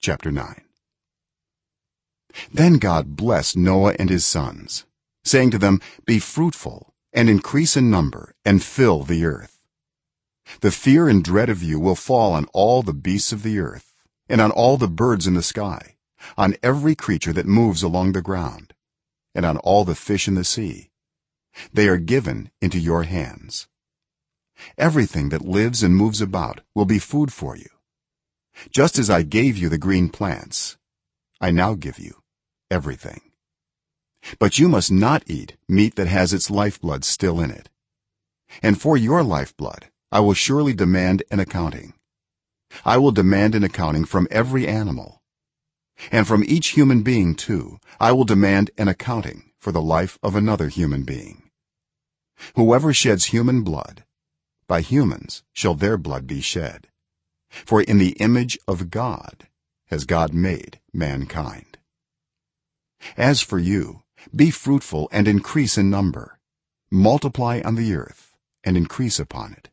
chapter 9 then god blessed noah and his sons saying to them be fruitful and increase in number and fill the earth. The fear and dread of you will fall on all the beasts of the earth and on all the birds in the sky on every creature that moves along the ground and on all the fish in the sea. They are given into your hands. Everything that lives and moves about will be food for you just as i gave you the green plants i now give you everything. But you must not eat meat that has its lifeblood still in it. And for your lifeblood i will surely demand an accounting. I will demand an accounting from every animal. And from each human being too i will demand an accounting for the life of another human being. Whoever sheds human blood by humans shall their blood be shed for in the image of god has god made mankind. As for you be fruitful and increase in number. Multiply on the earth and increase upon it.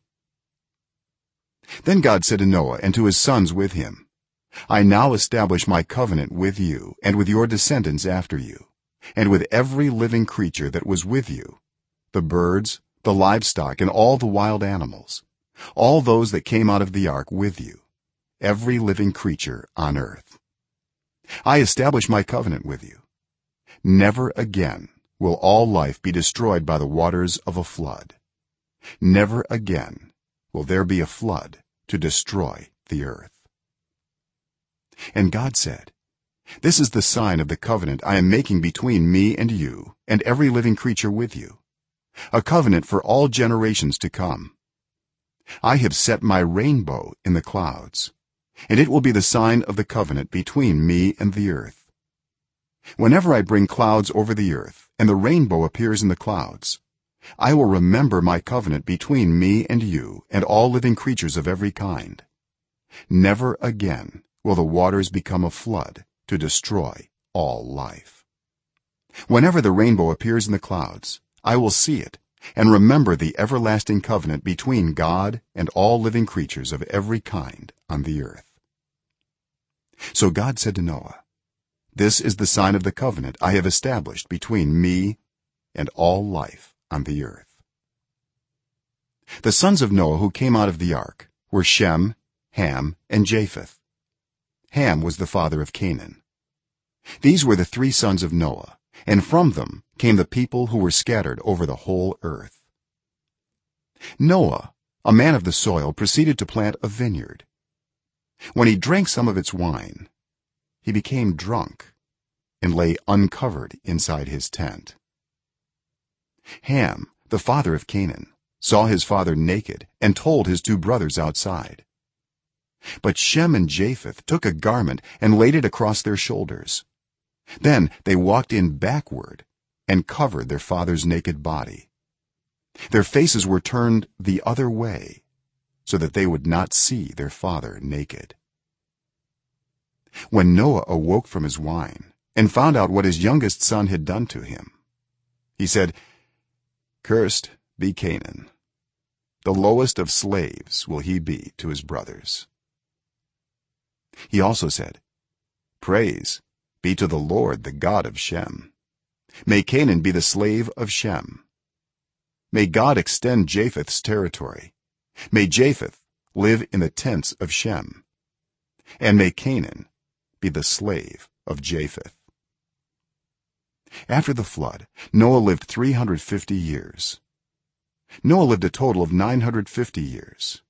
Then god said to noah and to his sons with him i now establish my covenant with you and with your descendants after you and with every living creature that was with you the birds the livestock and all the wild animals all those that came out of the ark with you every living creature on earth. I establish my covenant with you. Never again will all life be destroyed by the waters of a flood. Never again will there be a flood to destroy the earth. And god said this is the sign of the covenant i am making between me and you and every living creature with you a covenant for all generations to come i have set my rainbow in the clouds and it will be the sign of the covenant between me and the earth. Whenever i bring clouds over the earth and the rainbow appears in the clouds i will remember my covenant between me and you and all living creatures of every kind. Never again will the waters become a flood to destroy all life. Whenever the rainbow appears in the clouds i will see it and remember the everlasting covenant between god and all living creatures of every kind on the earth. So god said to noah this is the sign of the covenant i have established between me and all life on the earth. The sons of noah who came out of the ark were shem ham and japheth. Ham was the father of canaan. These were the three sons of noah and from them came the people who were scattered over the whole earth. Noah a man of the soil proceeded to plant a vineyard. When he drank some of its wine he became drunk and lay uncovered inside his tent. Ham the father of canaan saw his father naked and told his two brothers outside. But shem and japheth took a garment and laid it across their shoulders. Then they walked in backward and covered their father's naked body. Their faces were turned the other way so that they would not see their father naked. When noah awoke from his wine and found out what his youngest son had done to him he said cursed be canaan. The lowest of slaves will he be to his brothers. He also said praise be to the lord the god of shem may canaan be the slave of shem. May god extend japheth's territory. May japheth live in the tents of shem. And may canaan be the slave of japheth. After the flood noah lived 350 years. Noah lived a total of 950 years.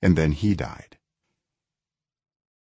And then he died